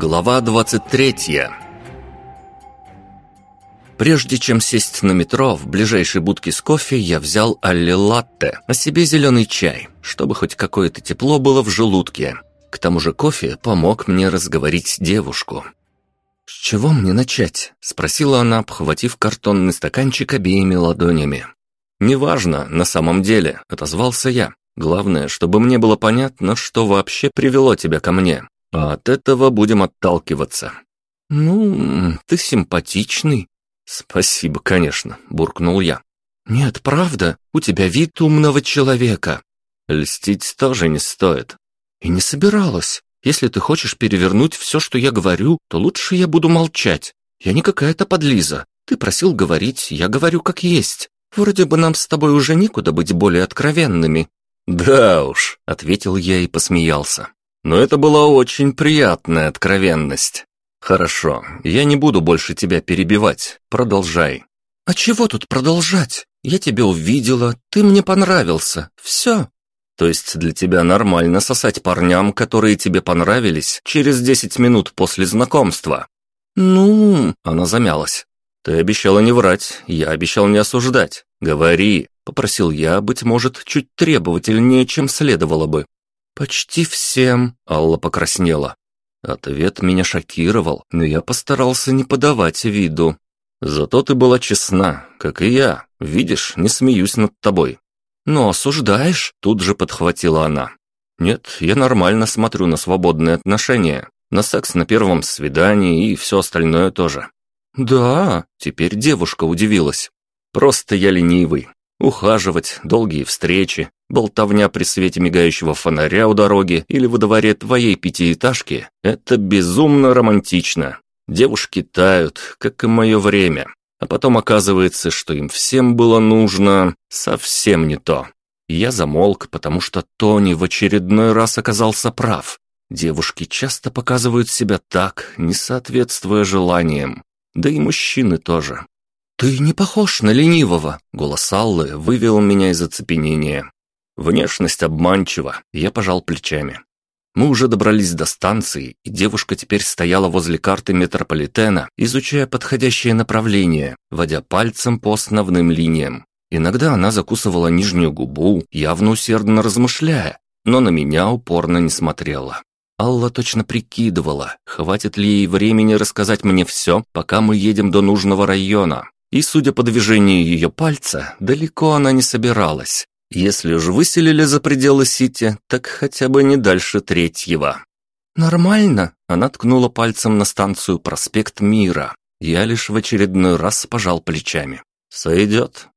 Глава 23 Прежде чем сесть на метро, в ближайшей будке с кофе я взял Алли латте, а себе зеленый чай, чтобы хоть какое-то тепло было в желудке. К тому же кофе помог мне разговорить девушку. «С чего мне начать?» – спросила она, обхватив картонный стаканчик обеими ладонями. «Неважно, на самом деле», – отозвался я. «Главное, чтобы мне было понятно, что вообще привело тебя ко мне. А от этого будем отталкиваться». «Ну, ты симпатичный». «Спасибо, конечно», – буркнул я. «Нет, правда, у тебя вид умного человека». «Льстить тоже не стоит». «И не собиралась. Если ты хочешь перевернуть все, что я говорю, то лучше я буду молчать. Я не какая-то подлиза. Ты просил говорить, я говорю как есть. Вроде бы нам с тобой уже некуда быть более откровенными». «Да уж», — ответил я и посмеялся. «Но это была очень приятная откровенность. Хорошо, я не буду больше тебя перебивать. Продолжай». «А чего тут продолжать? Я тебя увидела, ты мне понравился. Все». «То есть для тебя нормально сосать парням, которые тебе понравились, через десять минут после знакомства?» «Ну...» — она замялась. «Ты обещала не врать, я обещал не осуждать. Говори», — попросил я, быть может, чуть требовательнее, чем следовало бы. «Почти всем», — Алла покраснела. Ответ меня шокировал, но я постарался не подавать виду. «Зато ты была честна, как и я. Видишь, не смеюсь над тобой». «Но осуждаешь?» — тут же подхватила она. «Нет, я нормально смотрю на свободные отношения, на секс на первом свидании и все остальное тоже. «Да?» – теперь девушка удивилась. «Просто я ленивый. Ухаживать, долгие встречи, болтовня при свете мигающего фонаря у дороги или во дворе твоей пятиэтажки – это безумно романтично. Девушки тают, как и мое время. А потом оказывается, что им всем было нужно совсем не то. Я замолк, потому что Тони в очередной раз оказался прав. Девушки часто показывают себя так, не соответствуя желаниям. Да и мужчины тоже. «Ты не похож на ленивого!» Голос Аллы вывел меня из оцепенения. Внешность обманчива, я пожал плечами. Мы уже добрались до станции, и девушка теперь стояла возле карты метрополитена, изучая подходящее направление, водя пальцем по основным линиям. Иногда она закусывала нижнюю губу, явно усердно размышляя, но на меня упорно не смотрела. Алла точно прикидывала, хватит ли ей времени рассказать мне все, пока мы едем до нужного района. И, судя по движению ее пальца, далеко она не собиралась. Если уж выселили за пределы Сити, так хотя бы не дальше третьего. «Нормально», — она ткнула пальцем на станцию «Проспект Мира». Я лишь в очередной раз пожал плечами. «Сойдет».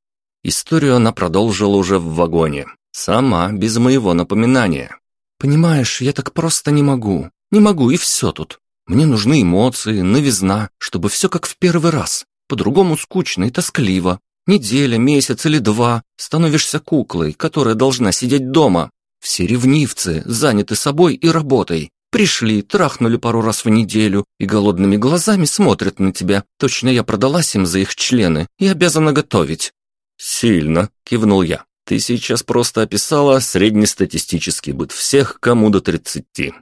Историю она продолжила уже в вагоне. Сама, без моего напоминания. Понимаешь, я так просто не могу. Не могу, и все тут. Мне нужны эмоции, новизна, чтобы все как в первый раз. По-другому скучно и тоскливо. Неделя, месяц или два становишься куклой, которая должна сидеть дома. Все ревнивцы, заняты собой и работой. Пришли, трахнули пару раз в неделю и голодными глазами смотрят на тебя. Точно я продалась им за их члены и обязана готовить. «Сильно», — кивнул я. Ты сейчас просто описала среднестатистический быт всех, кому до тридцати.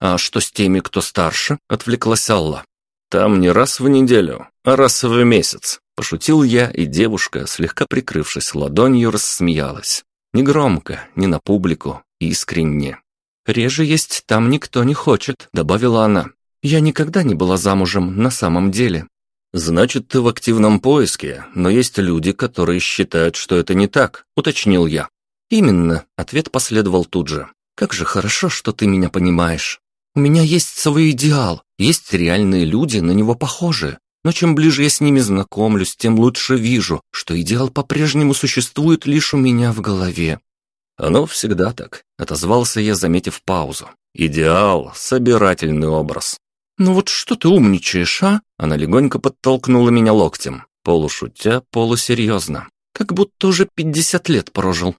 А что с теми, кто старше? Отвлеклась Алла. Там не раз в неделю, а раз в месяц. Пошутил я, и девушка, слегка прикрывшись ладонью, рассмеялась. Негромко, не на публику, искренне. «Реже есть там никто не хочет», — добавила она. «Я никогда не была замужем на самом деле. «Значит, ты в активном поиске, но есть люди, которые считают, что это не так», — уточнил я. «Именно», — ответ последовал тут же. «Как же хорошо, что ты меня понимаешь. У меня есть свой идеал, есть реальные люди, на него похожие. Но чем ближе я с ними знакомлюсь, тем лучше вижу, что идеал по-прежнему существует лишь у меня в голове». «Оно всегда так», — отозвался я, заметив паузу. «Идеал — собирательный образ. «Ну вот что ты умничаешь, а?» Она легонько подтолкнула меня локтем, полушутя, полусерьезно. Как будто уже пятьдесят лет прожил.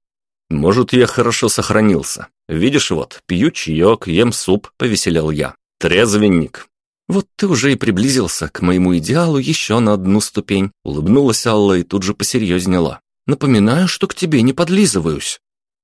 «Может, я хорошо сохранился. Видишь, вот, пью чаек, ем суп», — повеселял я. «Трезвенник». «Вот ты уже и приблизился к моему идеалу еще на одну ступень», — улыбнулась Алла и тут же посерьезнела. «Напоминаю, что к тебе не подлизываюсь».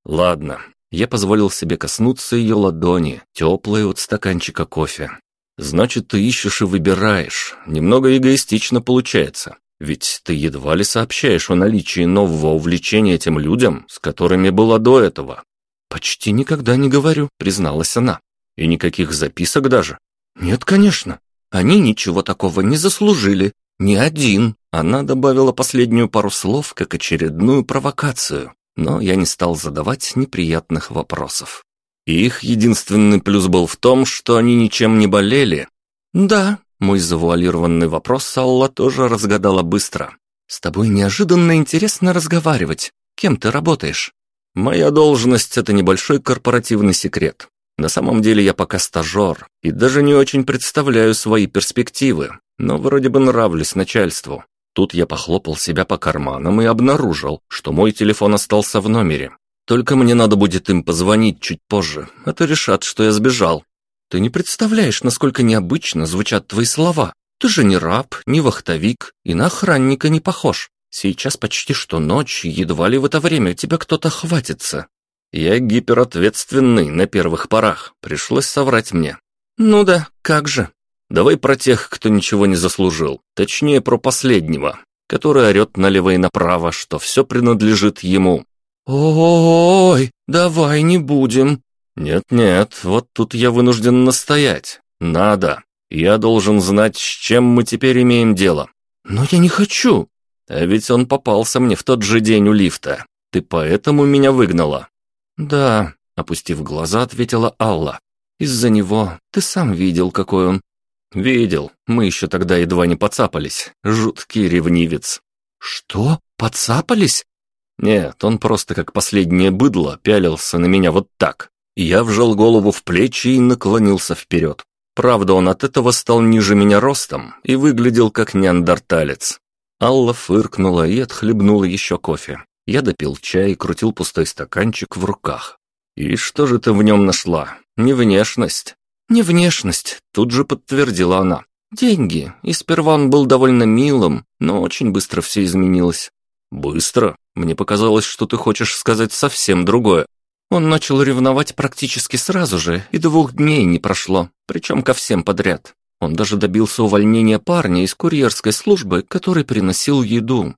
«Ладно». Я позволил себе коснуться ее ладони, теплой от стаканчика кофе. Значит, ты ищешь и выбираешь. Немного эгоистично получается. Ведь ты едва ли сообщаешь о наличии нового увлечения тем людям, с которыми была до этого. Почти никогда не говорю, призналась она. И никаких записок даже. Нет, конечно. Они ничего такого не заслужили. Ни один. Она добавила последнюю пару слов как очередную провокацию, но я не стал задавать неприятных вопросов. Их единственный плюс был в том, что они ничем не болели. Да, мой завуалированный вопрос Алла тоже разгадала быстро. «С тобой неожиданно интересно разговаривать. Кем ты работаешь?» «Моя должность — это небольшой корпоративный секрет. На самом деле я пока стажер и даже не очень представляю свои перспективы, но вроде бы нравлюсь начальству. Тут я похлопал себя по карманам и обнаружил, что мой телефон остался в номере. Только мне надо будет им позвонить чуть позже, а то решат, что я сбежал. Ты не представляешь, насколько необычно звучат твои слова. Ты же не раб, не вахтовик и на охранника не похож. Сейчас почти что ночь, едва ли в это время тебя кто-то хватится. Я гиперответственный на первых порах, пришлось соврать мне. Ну да, как же. Давай про тех, кто ничего не заслужил, точнее про последнего, который орет налево и направо, что все принадлежит ему. «Ой, давай не будем», «Нет-нет, вот тут я вынужден настоять. Надо. Я должен знать, с чем мы теперь имеем дело». «Но я не хочу». «А ведь он попался мне в тот же день у лифта. Ты поэтому меня выгнала?» «Да», — опустив глаза, ответила Алла. «Из-за него. Ты сам видел, какой он». «Видел. Мы еще тогда едва не поцапались. Жуткий ревнивец». «Что? Поцапались?» «Нет, он просто как последнее быдло пялился на меня вот так. Я вжал голову в плечи и наклонился вперед. Правда, он от этого стал ниже меня ростом и выглядел как неандерталец. Алла фыркнула и отхлебнула еще кофе. Я допил чай и крутил пустой стаканчик в руках. «И что же ты в нем нашла? Не внешность?» «Не внешность», — тут же подтвердила она. «Деньги. И сперва он был довольно милым, но очень быстро все изменилось». «Быстро? Мне показалось, что ты хочешь сказать совсем другое». Он начал ревновать практически сразу же, и двух дней не прошло, причем ко всем подряд. Он даже добился увольнения парня из курьерской службы, который приносил еду.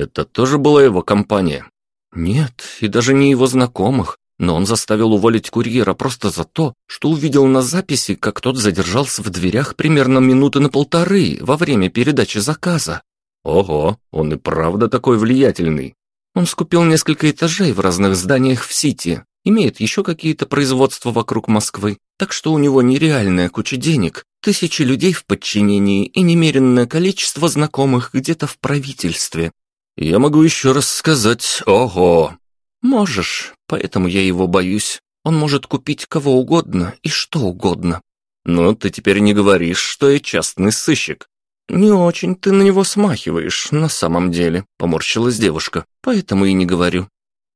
Это тоже была его компания? Нет, и даже не его знакомых, но он заставил уволить курьера просто за то, что увидел на записи, как тот задержался в дверях примерно минуты на полторы во время передачи заказа. Ого, он и правда такой влиятельный. Он скупил несколько этажей в разных зданиях в Сити, имеет еще какие-то производства вокруг Москвы, так что у него нереальная куча денег, тысячи людей в подчинении и немеренное количество знакомых где-то в правительстве. Я могу еще раз сказать «Ого!» Можешь, поэтому я его боюсь. Он может купить кого угодно и что угодно. Но ты теперь не говоришь, что я частный сыщик. Не очень ты на него смахиваешь, на самом деле, поморщилась девушка. Поэтому и не говорю.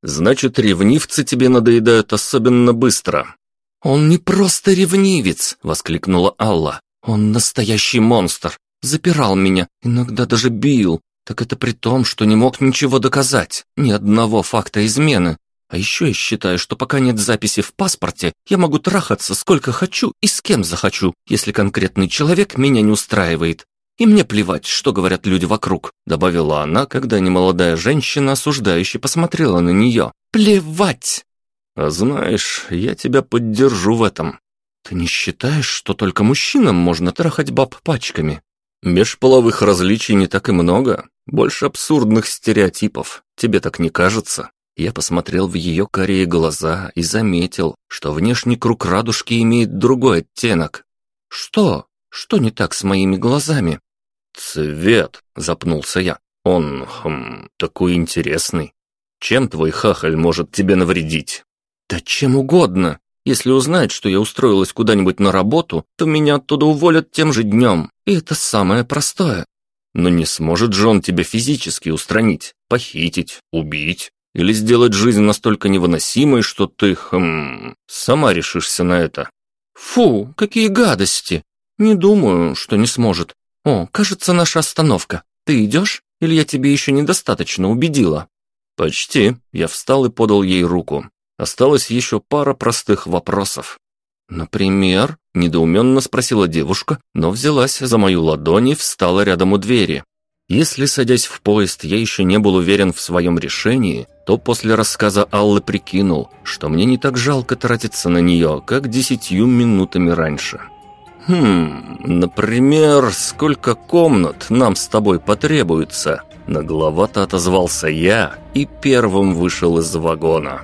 Значит, ревнивцы тебе надоедают особенно быстро». «Он не просто ревнивец!» — воскликнула Алла. «Он настоящий монстр. Запирал меня, иногда даже бил. Так это при том, что не мог ничего доказать, ни одного факта измены. А еще я считаю, что пока нет записи в паспорте, я могу трахаться сколько хочу и с кем захочу, если конкретный человек меня не устраивает. И мне плевать, что говорят люди вокруг», — добавила она, когда немолодая женщина осуждающе посмотрела на нее. «Плевать!» «А знаешь, я тебя поддержу в этом. Ты не считаешь, что только мужчинам можно трахать баб пачками? Межполовых различий не так и много, больше абсурдных стереотипов. Тебе так не кажется?» Я посмотрел в ее карие глаза и заметил, что внешний круг радужки имеет другой оттенок. «Что? Что не так с моими глазами?» «Цвет», — запнулся я. «Он, хм, такой интересный. Чем твой хахаль может тебе навредить?» «Да чем угодно. Если узнает, что я устроилась куда-нибудь на работу, то меня оттуда уволят тем же днем. И это самое простое». «Но не сможет же он тебя физически устранить, похитить, убить?» Или сделать жизнь настолько невыносимой, что ты, хм, сама решишься на это. Фу, какие гадости. Не думаю, что не сможет. «О, кажется, наша остановка. Ты идешь? Или я тебе еще недостаточно убедила?» «Почти». Я встал и подал ей руку. Осталось еще пара простых вопросов. «Например?» – недоуменно спросила девушка, но взялась за мою ладонь и встала рядом у двери. Если, садясь в поезд, я еще не был уверен в своем решении, то после рассказа Аллы прикинул, что мне не так жалко тратиться на нее, как десятью минутами раньше. «Хм, например, сколько комнат нам с тобой потребуется?» Нагловато отозвался я и первым вышел из вагона.